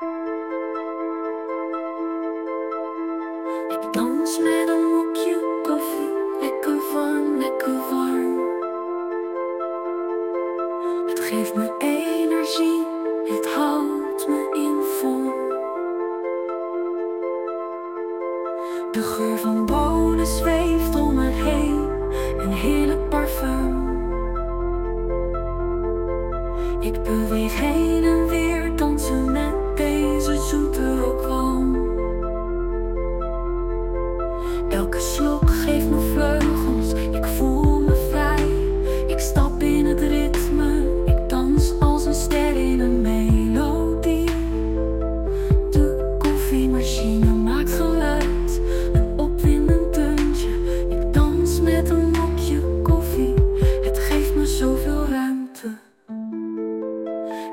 Ik dans met een mokje koffie, lekker warm, lekker warm. Het geeft me energie, het houdt me in vorm. De geur van bonen zweeft om me heen, een heerlijk parfum. Ik beweeg heen en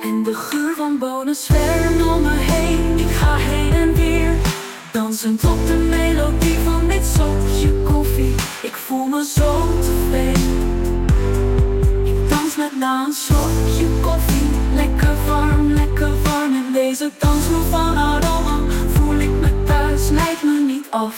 En de geur van bonen zwermt om me heen. Ik ga heen en weer, dansend op de melodie van dit slokje koffie. Ik voel me zo tevreden. Ik dans met na een slokje koffie. Lekker warm, lekker warm. En deze dansgroep van aroma voel ik me thuis, leidt me niet af.